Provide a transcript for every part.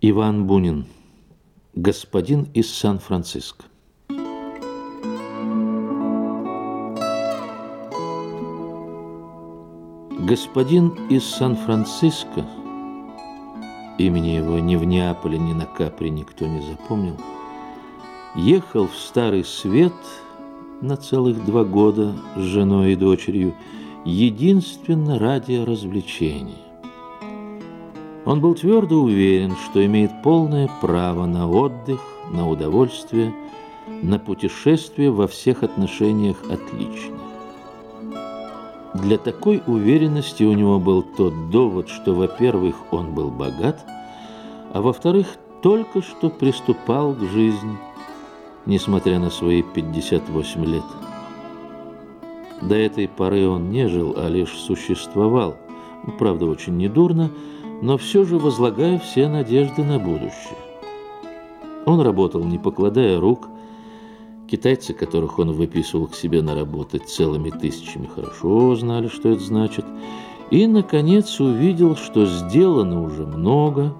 Иван Бунин. Господин из Сан-Франциско. Господин из Сан-Франциско, имени его ни в Неаполе, ни на Капри никто не запомнил, ехал в Старый Свет на целых два года с женой и дочерью, единственно ради развлечения. Он был твердо уверен, что имеет полное право на отдых, на удовольствие, на путешествие во всех отношениях отлично. Для такой уверенности у него был тот довод, что, во-первых, он был богат, а во-вторых, только что приступал к жизни, несмотря на свои 58 лет. До этой поры он не жил, а лишь существовал, правда, очень недурно, но все же возлагая все надежды на будущее. Он работал, не покладая рук. Китайцы, которых он выписывал к себе на работы целыми тысячами, хорошо знали, что это значит. И, наконец, увидел, что сделано уже много,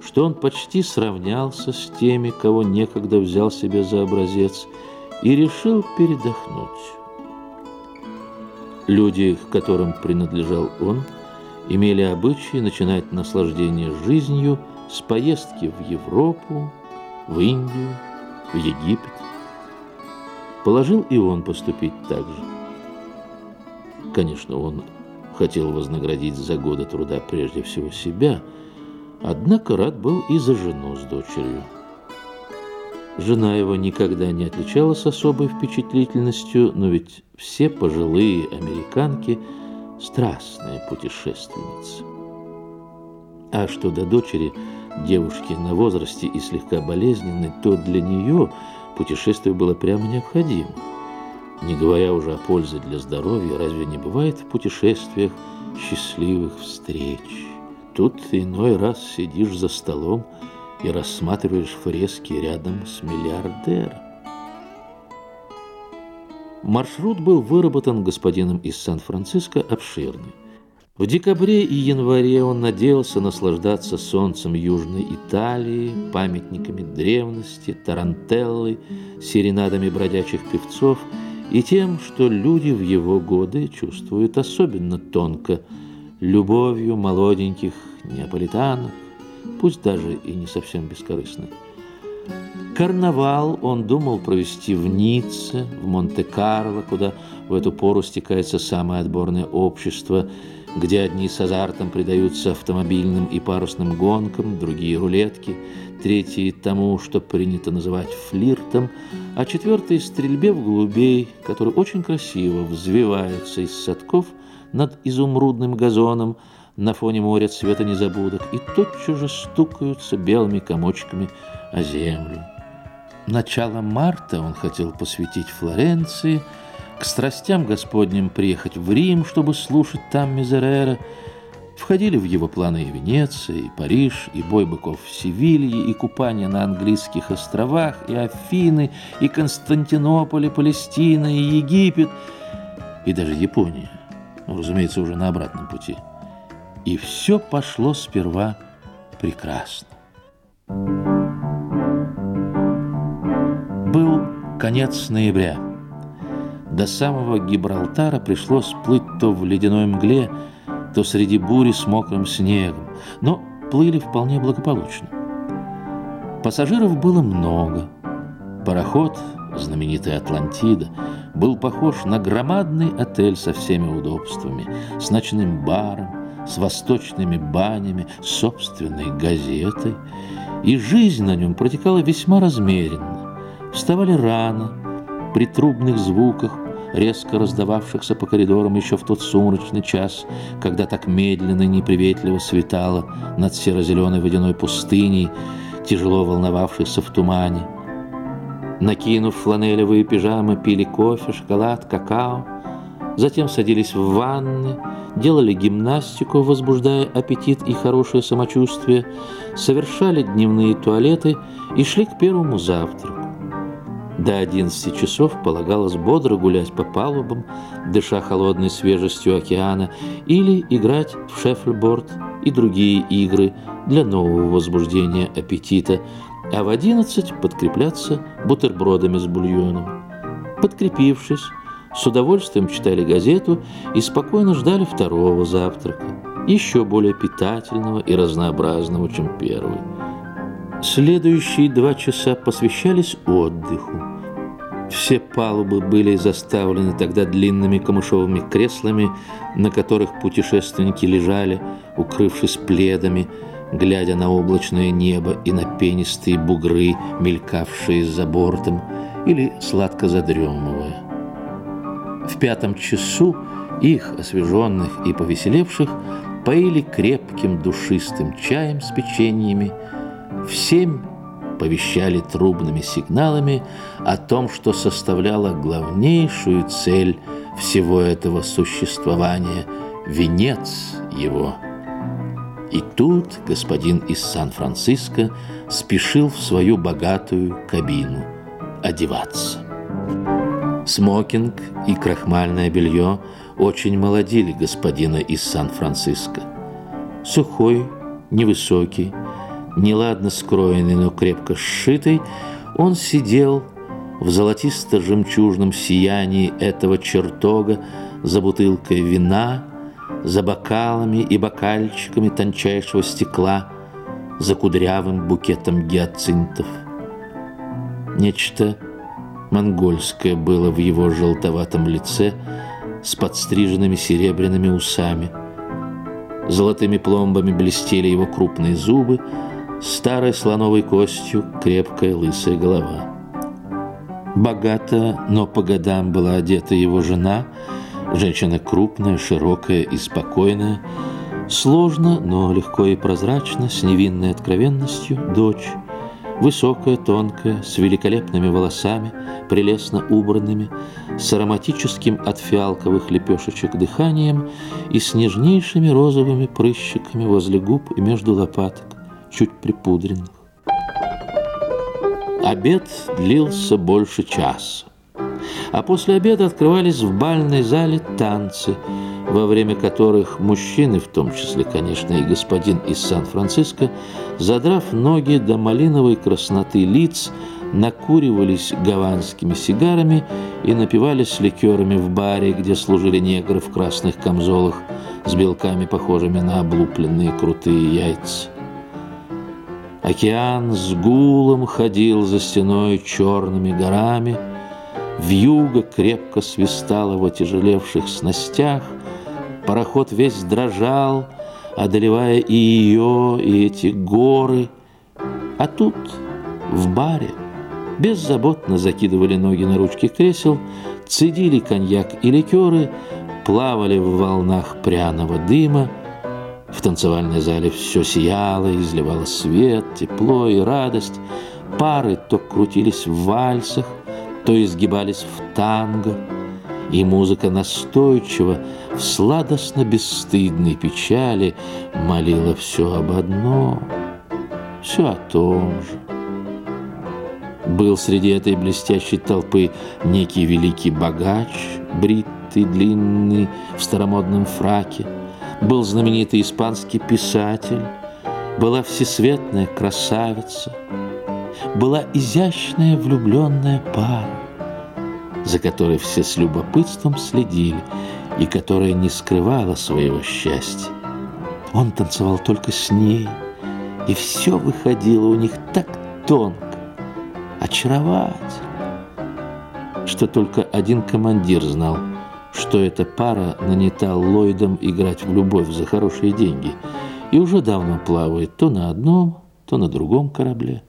что он почти сравнялся с теми, кого некогда взял себе за образец, и решил передохнуть. Люди, к которым принадлежал он – имели обычай начинать наслаждение жизнью с поездки в Европу, в Индию, в Египет. Положил и он поступить так же. Конечно, он хотел вознаградить за годы труда прежде всего себя, однако рад был и за жену с дочерью. Жена его никогда не отличалась особой впечатлительностью, но ведь все пожилые американки – страстная путешественница. А что до дочери, девушки на возрасте и слегка болезненной, то для нее путешествие было прямо необходимо. Не говоря уже о пользе для здоровья, разве не бывает в путешествиях счастливых встреч? Тут иной раз сидишь за столом и рассматриваешь фрески рядом с миллиардером. Маршрут был выработан господином из Сан-Франциско обширный. В декабре и январе он надеялся наслаждаться солнцем Южной Италии, памятниками древности, тарантеллой, серенадами бродячих певцов и тем, что люди в его годы чувствуют особенно тонко, любовью молоденьких неаполитанок, пусть даже и не совсем бескорыстных. Карнавал он думал провести в Ницце, в Монте-Карло, куда в эту пору стекается самое отборное общество, где одни с азартом предаются автомобильным и парусным гонкам, другие – рулетки, третьи – тому, что принято называть флиртом, а четвертые – стрельбе в голубей, который очень красиво взвивается из садков над изумрудным газоном на фоне моря цвета незабудок и тотчас же стукаются белыми комочками о землю. Начало марта он хотел посвятить Флоренции, к страстям Господним приехать в Рим, чтобы слушать там Мизерера. Входили в его планы и Венеция, и Париж, и бой быков в Севилье, и купание на английских островах, и Афины, и Константинополь, и Палестина, и Египет, и даже Япония. Ну, разумеется, уже на обратном пути. И все пошло сперва прекрасно. Был конец ноября. До самого Гибралтара пришлось плыть то в ледяной мгле, то среди бури с мокрым снегом, но плыли вполне благополучно. Пассажиров было много. Пароход, знаменитый Атлантида, был похож на громадный отель со всеми удобствами, с ночным баром, с восточными банями, собственной газетой, и жизнь на нем протекала весьма размеренно. Вставали рано, при трубных звуках, резко раздававшихся по коридорам еще в тот сумрачный час, когда так медленно и неприветливо светало над серо-зеленой водяной пустыней, тяжело волновавшейся в тумане. Накинув фланелевые пижамы, пили кофе, шоколад, какао, затем садились в ванны, делали гимнастику, возбуждая аппетит и хорошее самочувствие, совершали дневные туалеты и шли к первому завтраку. До 11 часов полагалось бодро гулять по палубам, дыша холодной свежестью океана, или играть в шеффлборд и другие игры для нового возбуждения аппетита, а в одиннадцать подкрепляться бутербродами с бульоном. Подкрепившись, с удовольствием читали газету и спокойно ждали второго завтрака, еще более питательного и разнообразного, чем первый. Следующие два часа посвящались отдыху. Все палубы были заставлены тогда длинными камышовыми креслами, на которых путешественники лежали, укрывшись пледами, глядя на облачное небо и на пенистые бугры, мелькавшие за бортом, или сладко задремывая. В пятом часу их, освеженных и повеселевших, поили крепким душистым чаем с печеньями. В семь повещали трубными сигналами о том, что составляло главнейшую цель всего этого существования, венец его. И тут господин из Сан-Франциско спешил в свою богатую кабину одеваться. Смокинг и крахмальное белье очень молодили господина из Сан-Франциско. Сухой, невысокий, неладно скроенный, но крепко сшитый, он сидел в золотисто-жемчужном сиянии этого чертога за бутылкой вина, за бокалами и бокальчиками тончайшего стекла, за кудрявым букетом гиацинтов. Нечто монгольское было в его желтоватом лице с подстриженными серебряными усами. Золотыми пломбами блестели его крупные зубы, старой слоновой костью крепкая лысая голова. Богато, но по годам была одета его жена, женщина крупная, широкая и спокойная, сложно, но легко и прозрачно, с невинной откровенностью, дочь, высокая, тонкая, с великолепными волосами, прелестно убранными, с ароматическим от фиалковых лепешечек дыханием и с нежнейшими розовыми прыщиками возле губ и между лопаток чуть припудренных. Обед длился больше часа, а после обеда открывались в бальной зале танцы, во время которых мужчины, в том числе, конечно, и господин из Сан-Франциско, задрав ноги до малиновой красноты лиц, накуривались гаванскими сигарами и напивались ликерами в баре, где служили негры в красных камзолах с белками, похожими на облупленные крутые яйца. Океан с гулом ходил за стеной черными горами, Вьюга крепко свистала в отяжелевших снастях, Пароход весь дрожал, одолевая и ее, и эти горы. А тут, в баре, беззаботно закидывали ноги на ручки кресел, цедили коньяк и ликеры, плавали в волнах пряного дыма, в танцевальной зале все сияло, изливало свет, тепло и радость. Пары то крутились в вальсах, то изгибались в танго, и музыка настойчиво, в сладостно-бесстыдной печали молила все об одном, все о том же. Был среди этой блестящей толпы некий великий богач, бритый, длинный, в старомодном фраке – был знаменитый испанский писатель, была всесветная красавица, была изящная влюбленная пара, за которой все с любопытством следили и которая не скрывала своего счастья. Он танцевал только с ней, и все выходило у них так тонко, очаровательно, что только один командир знал – что эта пара нанята Ллойдом играть в любовь за хорошие деньги и уже давно плавает то на одном, то на другом корабле.